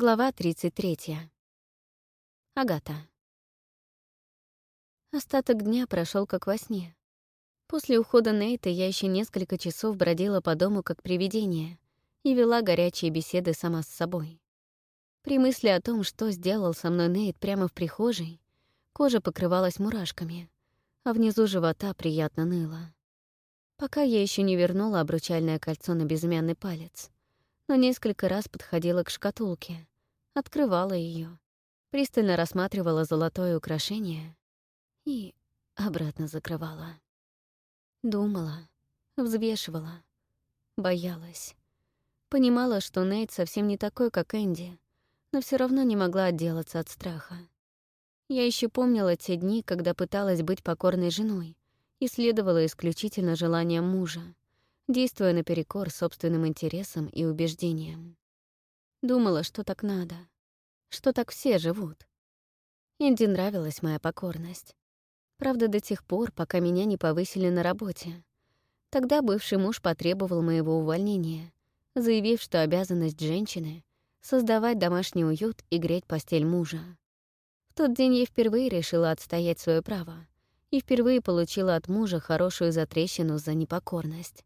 Глава 33. Агата. Остаток дня прошел как во сне. После ухода Нейта я еще несколько часов бродила по дому как привидение и вела горячие беседы сама с собой. При мысли о том, что сделал со мной Нейт прямо в прихожей, кожа покрывалась мурашками, а внизу живота приятно ныло. Пока я еще не вернула обручальное кольцо на безымянный палец — но несколько раз подходила к шкатулке, открывала ее, пристально рассматривала золотое украшение и обратно закрывала. Думала, взвешивала, боялась. Понимала, что Нейт совсем не такой, как Энди, но все равно не могла отделаться от страха. Я еще помнила те дни, когда пыталась быть покорной женой и следовала исключительно желаниям мужа действуя наперекор собственным интересам и убеждениям. Думала, что так надо, что так все живут. Инди нравилась моя покорность. Правда, до тех пор, пока меня не повысили на работе. Тогда бывший муж потребовал моего увольнения, заявив, что обязанность женщины — создавать домашний уют и греть постель мужа. В тот день я впервые решила отстоять свое право и впервые получила от мужа хорошую затрещину за непокорность.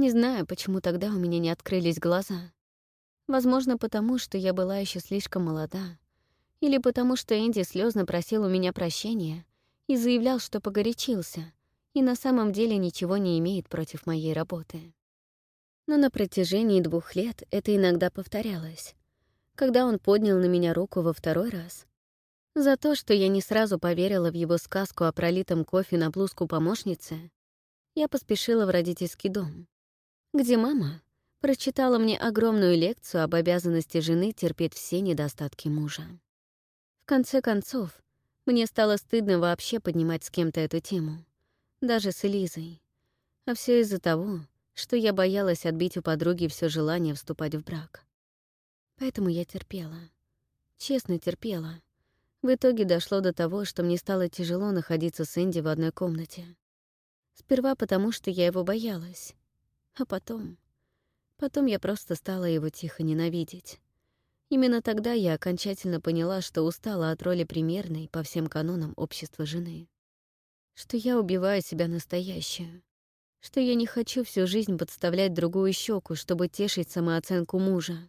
Не знаю, почему тогда у меня не открылись глаза. Возможно, потому что я была еще слишком молода. Или потому что Энди слезно просил у меня прощения и заявлял, что погорячился, и на самом деле ничего не имеет против моей работы. Но на протяжении двух лет это иногда повторялось. Когда он поднял на меня руку во второй раз — за то, что я не сразу поверила в его сказку о пролитом кофе на блузку помощницы, я поспешила в родительский дом, где мама прочитала мне огромную лекцию об обязанности жены терпеть все недостатки мужа. В конце концов, мне стало стыдно вообще поднимать с кем-то эту тему, даже с Элизой. А все из-за того, что я боялась отбить у подруги все желание вступать в брак. Поэтому я терпела. Честно терпела. В итоге дошло до того, что мне стало тяжело находиться с Энди в одной комнате. Сперва потому, что я его боялась, а потом... Потом я просто стала его тихо ненавидеть. Именно тогда я окончательно поняла, что устала от роли примерной по всем канонам общества жены. Что я убиваю себя настоящую. Что я не хочу всю жизнь подставлять другую щеку, чтобы тешить самооценку мужа.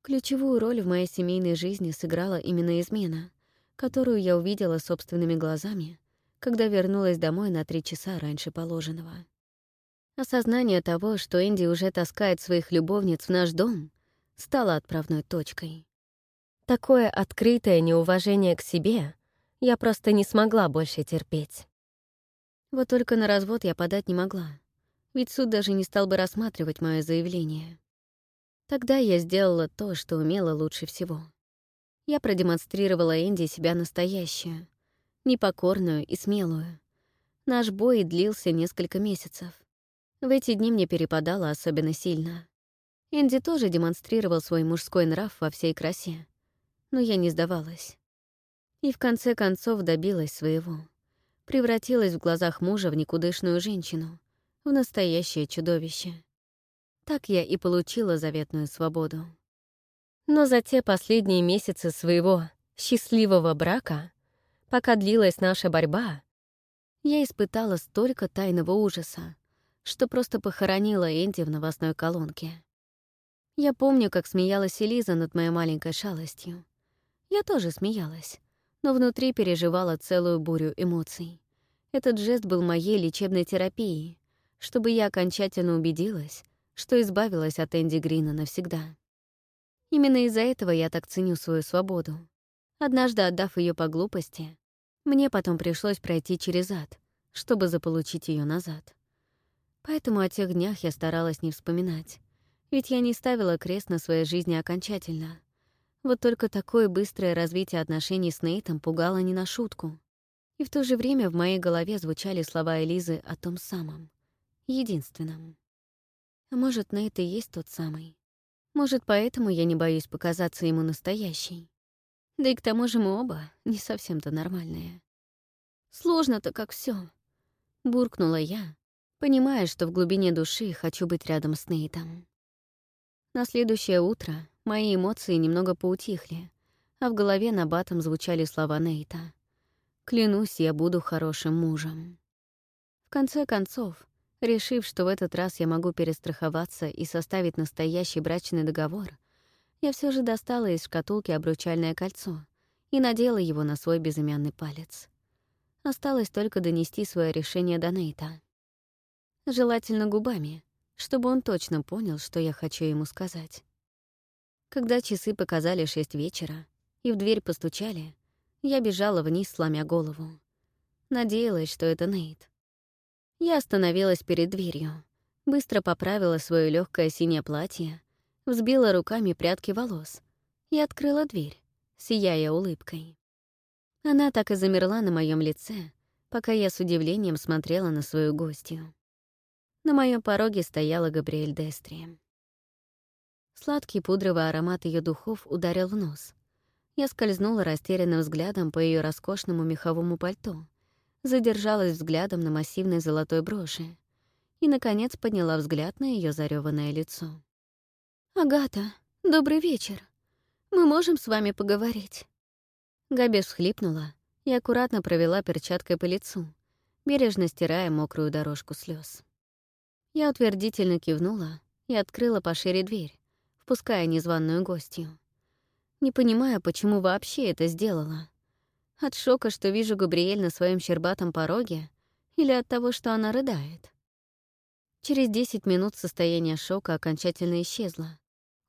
Ключевую роль в моей семейной жизни сыграла именно измена, которую я увидела собственными глазами, когда вернулась домой на три часа раньше положенного. Осознание того, что Энди уже таскает своих любовниц в наш дом, стало отправной точкой. Такое открытое неуважение к себе я просто не смогла больше терпеть. Вот только на развод я подать не могла, ведь суд даже не стал бы рассматривать мое заявление. Тогда я сделала то, что умела лучше всего. Я продемонстрировала Энди себя настоящую, непокорную и смелую. Наш бой длился несколько месяцев. В эти дни мне перепадало особенно сильно. Энди тоже демонстрировал свой мужской нрав во всей красе. Но я не сдавалась. И в конце концов добилась своего. Превратилась в глазах мужа в никудышную женщину, в настоящее чудовище. Так я и получила заветную свободу. Но за те последние месяцы своего счастливого брака, пока длилась наша борьба, я испытала столько тайного ужаса, что просто похоронила Энди в новостной колонке. Я помню, как смеялась Элиза над моей маленькой шалостью. Я тоже смеялась, но внутри переживала целую бурю эмоций. Этот жест был моей лечебной терапией, чтобы я окончательно убедилась, что избавилась от Энди Грина навсегда. Именно из-за этого я так ценю свою свободу. Однажды отдав ее по глупости, мне потом пришлось пройти через ад, чтобы заполучить ее назад. Поэтому о тех днях я старалась не вспоминать, ведь я не ставила крест на своей жизни окончательно. Вот только такое быстрое развитие отношений с Нейтом пугало не на шутку. И в то же время в моей голове звучали слова Элизы о том самом, единственном. А может, Нейт и есть тот самый. Может, поэтому я не боюсь показаться ему настоящей. Да и к тому же мы оба не совсем-то нормальные. Сложно-то как все, буркнула я, понимая, что в глубине души хочу быть рядом с Нейтом. На следующее утро мои эмоции немного поутихли, а в голове на батом звучали слова Нейта. «Клянусь, я буду хорошим мужем». В конце концов, решив, что в этот раз я могу перестраховаться и составить настоящий брачный договор, я все же достала из шкатулки обручальное кольцо и надела его на свой безымянный палец. Осталось только донести свое решение до Нейта — желательно губами, чтобы он точно понял, что я хочу ему сказать. Когда часы показали шесть вечера и в дверь постучали, я бежала вниз, сломя голову. Надеялась, что это Нейт. Я остановилась перед дверью, быстро поправила свое легкое синее платье, взбила руками прядки волос и открыла дверь, сияя улыбкой. Она так и замерла на моем лице, пока я с удивлением смотрела на свою гостью. На моем пороге стояла Габриэль Дестри. Сладкий пудровый аромат ее духов ударил в нос. Я скользнула растерянным взглядом по ее роскошному меховому пальто, задержалась взглядом на массивной золотой броши и, наконец, подняла взгляд на ее зареванное лицо. «Агата, добрый вечер. Мы можем с вами поговорить?» Габи всхлипнула и аккуратно провела перчаткой по лицу, бережно стирая мокрую дорожку слез. Я утвердительно кивнула и открыла пошире дверь, впуская незваную гостью. Не понимая, почему вообще это сделала. От шока, что вижу Габриэль на своем щербатом пороге, или от того, что она рыдает. Через 10 минут состояние шока окончательно исчезло,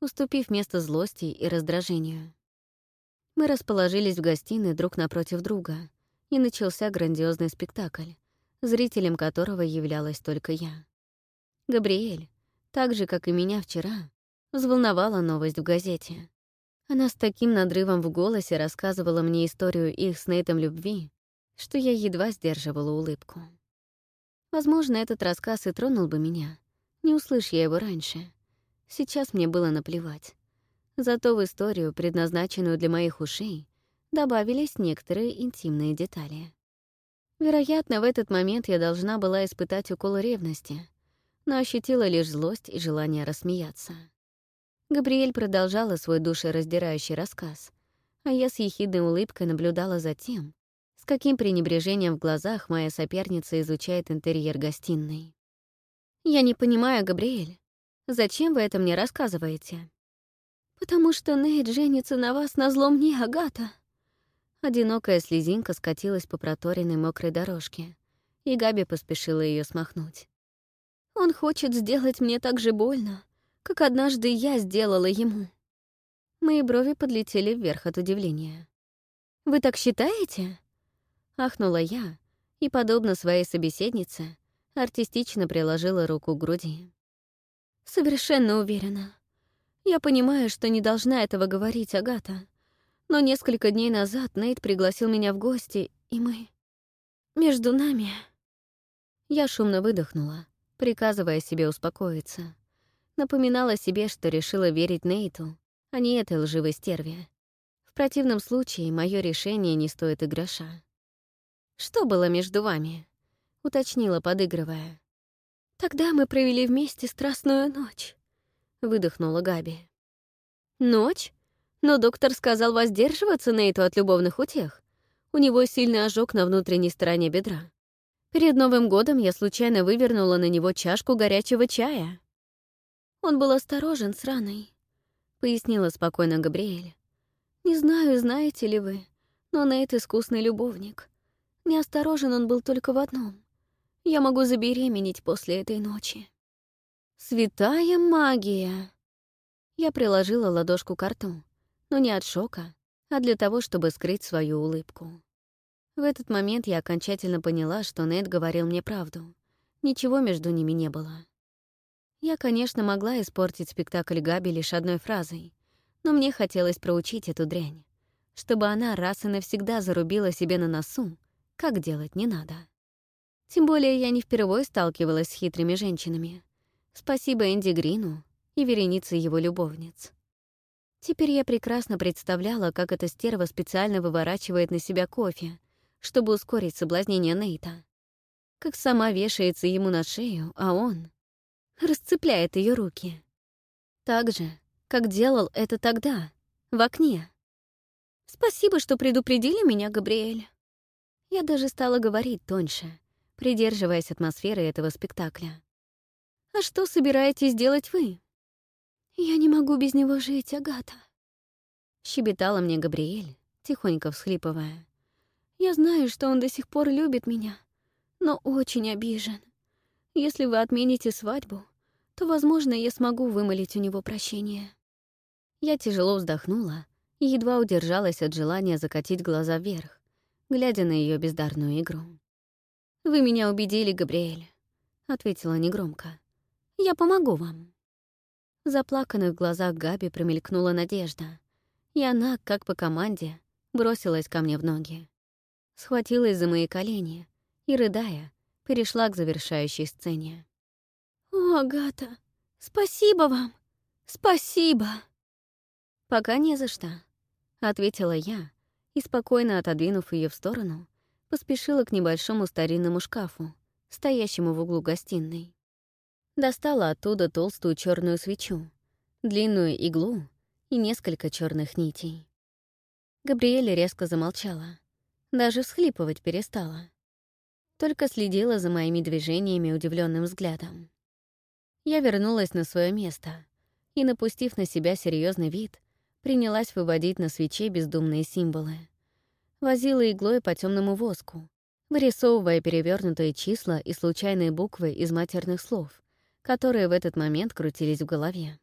уступив место злости и раздражению. Мы расположились в гостиной друг напротив друга, и начался грандиозный спектакль, зрителем которого являлась только я. Габриэль, так же, как и меня вчера, взволновала новость в газете. Она с таким надрывом в голосе рассказывала мне историю их с Нейтом любви, что я едва сдерживала улыбку. Возможно, этот рассказ и тронул бы меня, не услышь я его раньше. Сейчас мне было наплевать. Зато в историю, предназначенную для моих ушей, добавились некоторые интимные детали. Вероятно, в этот момент я должна была испытать укол ревности — но ощутила лишь злость и желание рассмеяться. Габриэль продолжала свой душераздирающий рассказ, а я с ехидной улыбкой наблюдала за тем, с каким пренебрежением в глазах моя соперница изучает интерьер гостиной. «Я не понимаю, Габриэль, зачем вы это мне рассказываете?» «Потому что Нейт женится на вас на злом не Агата!» Одинокая слезинка скатилась по проторенной мокрой дорожке, и Габи поспешила ее смахнуть. Он хочет сделать мне так же больно, как однажды я сделала ему. Мои брови подлетели вверх от удивления. «Вы так считаете?» Ахнула я и, подобно своей собеседнице, артистично приложила руку к груди. «Совершенно уверена. Я понимаю, что не должна этого говорить, Агата. Но несколько дней назад Нейт пригласил меня в гости, и мы... Между нами...» Я шумно выдохнула, приказывая себе успокоиться. Напоминала себе, что решила верить Нейту, а не этой лживой стерве. В противном случае мое решение не стоит и гроша. «Что было между вами?» — уточнила, подыгрывая. «Тогда мы провели вместе страстную ночь», — выдохнула Габи. «Ночь? Но доктор сказал воздерживаться Нейту от любовных утех. У него сильный ожог на внутренней стороне бедра. Перед Новым годом я случайно вывернула на него чашку горячего чая. Он был осторожен с раной, — пояснила спокойно Габриэль. Не знаю, знаете ли вы, но Нейт искусный любовник. Неосторожен он был только в одном. Я могу забеременеть после этой ночи. Святая магия! Я приложила ладошку к рту, но не от шока, а для того, чтобы скрыть свою улыбку. В этот момент я окончательно поняла, что Нед говорил мне правду. Ничего между ними не было. Я, конечно, могла испортить спектакль Габи лишь одной фразой, но мне хотелось проучить эту дрянь, чтобы она раз и навсегда зарубила себе на носу, как делать не надо. Тем более я не впервые сталкивалась с хитрыми женщинами. Спасибо Энди Грину и веренице его любовниц. Теперь я прекрасно представляла, как эта стерва специально выворачивает на себя кофе, чтобы ускорить соблазнение Нейта. Как сама вешается ему на шею, а он расцепляет ее руки. Так же, как делал это тогда, в окне. «Спасибо, что предупредили меня, Габриэль». Я даже стала говорить тоньше, придерживаясь атмосферы этого спектакля. «А что собираетесь делать вы?» «Я не могу без него жить, Агата», — щебетала мне Габриэль, тихонько всхлипывая. Я знаю, что он до сих пор любит меня, но очень обижен. Если вы отмените свадьбу, то, возможно, я смогу вымолить у него прощение». Я тяжело вздохнула и едва удержалась от желания закатить глаза вверх, глядя на ее бездарную игру. «Вы меня убедили, Габриэль», — ответила негромко. «Я помогу вам». В заплаканных глазах Габи промелькнула надежда, и она, как по команде, бросилась ко мне в ноги схватилась за мои колени и, рыдая, перешла к завершающей сцене. «О, Агата, спасибо вам! Спасибо!» «Пока не за что», — ответила я и, спокойно отодвинув ее в сторону, поспешила к небольшому старинному шкафу, стоящему в углу гостиной. Достала оттуда толстую черную свечу, длинную иглу и несколько черных нитей. Габриэля резко замолчала, даже всхлипывать перестала. Только следила за моими движениями удивленным взглядом. Я вернулась на свое место и, напустив на себя серьезный вид, принялась выводить на свече бездумные символы. Возила иглой по темному воску, вырисовывая перевернутые числа и случайные буквы из матерных слов, которые в этот момент крутились в голове.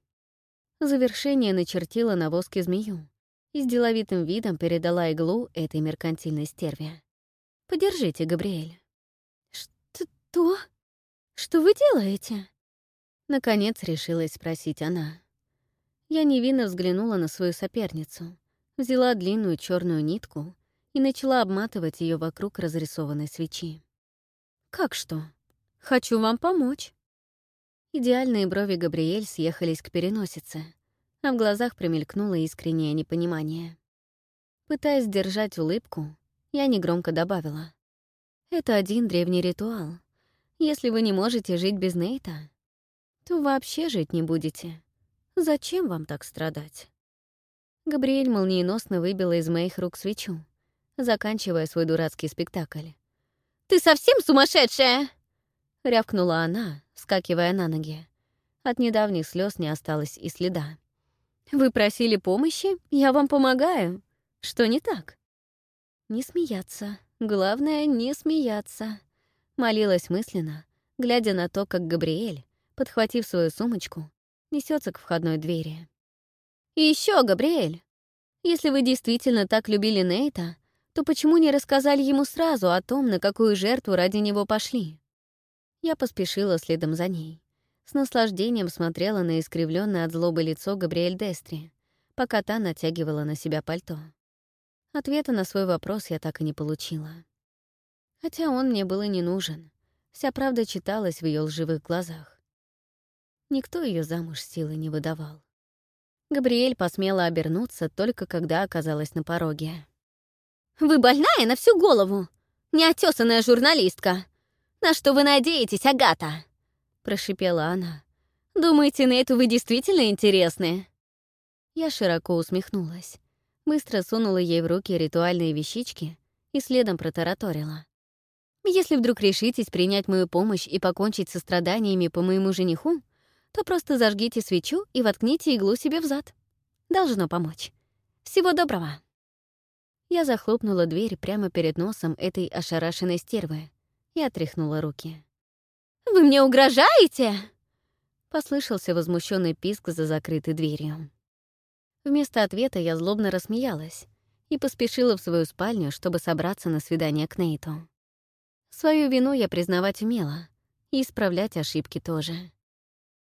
Завершение начертила на воске змею, и с деловитым видом передала иглу этой меркантильной стерве. «Подержите, Габриэль». «Что? Что вы делаете?» Наконец решилась спросить она. Я невинно взглянула на свою соперницу, взяла длинную черную нитку и начала обматывать ее вокруг разрисованной свечи. «Как что? Хочу вам помочь». Идеальные брови Габриэль съехались к переносице, а в глазах промелькнуло искреннее непонимание. Пытаясь сдержать улыбку, я негромко добавила. «Это один древний ритуал. Если вы не можете жить без Нейта, то вообще жить не будете. Зачем вам так страдать?» Габриэль молниеносно выбила из моих рук свечу, заканчивая свой дурацкий спектакль. «Ты совсем сумасшедшая!» — рявкнула она, скакивая на ноги. От недавних слез не осталось и следа. Вы просили помощи, я вам помогаю. Что не так? Не смеяться. Главное, не смеяться. Молилась мысленно, глядя на то, как Габриэль, подхватив свою сумочку, несется к входной двери. И еще, Габриэль, если вы действительно так любили Нейта, то почему не рассказали ему сразу о том, на какую жертву ради него пошли? Я поспешила следом за ней с наслаждением смотрела на искривленное от злобы лицо Габриэль Дестри, пока та натягивала на себя пальто. Ответа на свой вопрос я так и не получила. Хотя он мне был и не нужен. Вся правда читалась в ее лживых глазах. Никто ее замуж силы не выдавал. Габриэль посмела обернуться только когда оказалась на пороге. «Вы больная на всю голову! Неотесанная журналистка! На что вы надеетесь, Агата?» — прошипела она. «Думаете, Нейту вы действительно интересны?» Я широко усмехнулась, быстро сунула ей в руки ритуальные вещички и следом протараторила. «Если вдруг решитесь принять мою помощь и покончить со страданиями по моему жениху, то просто зажгите свечу и воткните иглу себе в зад. Должно помочь. Всего доброго!» Я захлопнула дверь прямо перед носом этой ошарашенной стервы и отряхнула руки. «Вы мне угрожаете?» Послышался возмущенный писк за закрытой дверью. Вместо ответа я злобно рассмеялась и поспешила в свою спальню, чтобы собраться на свидание к Нейту. Свою вину я признавать умела, и исправлять ошибки тоже.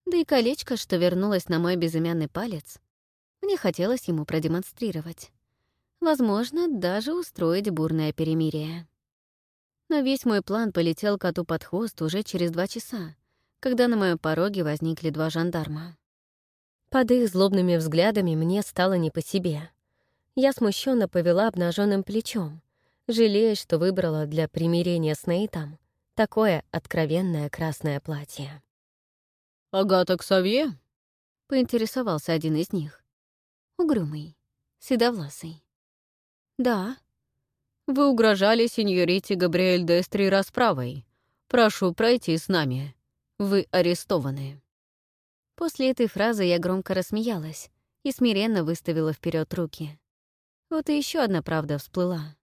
Да и колечко, что вернулось на мой безымянный палец, мне хотелось ему продемонстрировать. Возможно, даже устроить бурное перемирие. Но весь мой план полетел коту под хвост уже через два часа, когда на моем пороге возникли два жандарма. Под их злобными взглядами мне стало не по себе. Я смущенно повела обнаженным плечом, жалея, что выбрала для примирения с Нейтом такое откровенное красное платье. «Агата Ксавье?» — поинтересовался один из них. Угрюмый, седовласый. «Да», вы угрожали сеньорите Габриэль Дестри расправой. Прошу пройти с нами. Вы арестованы». После этой фразы я громко рассмеялась и смиренно выставила вперед руки. Вот и еще одна правда всплыла.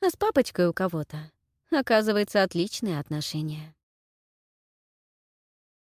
А с папочкой у кого-то, оказывается, отличные отношения.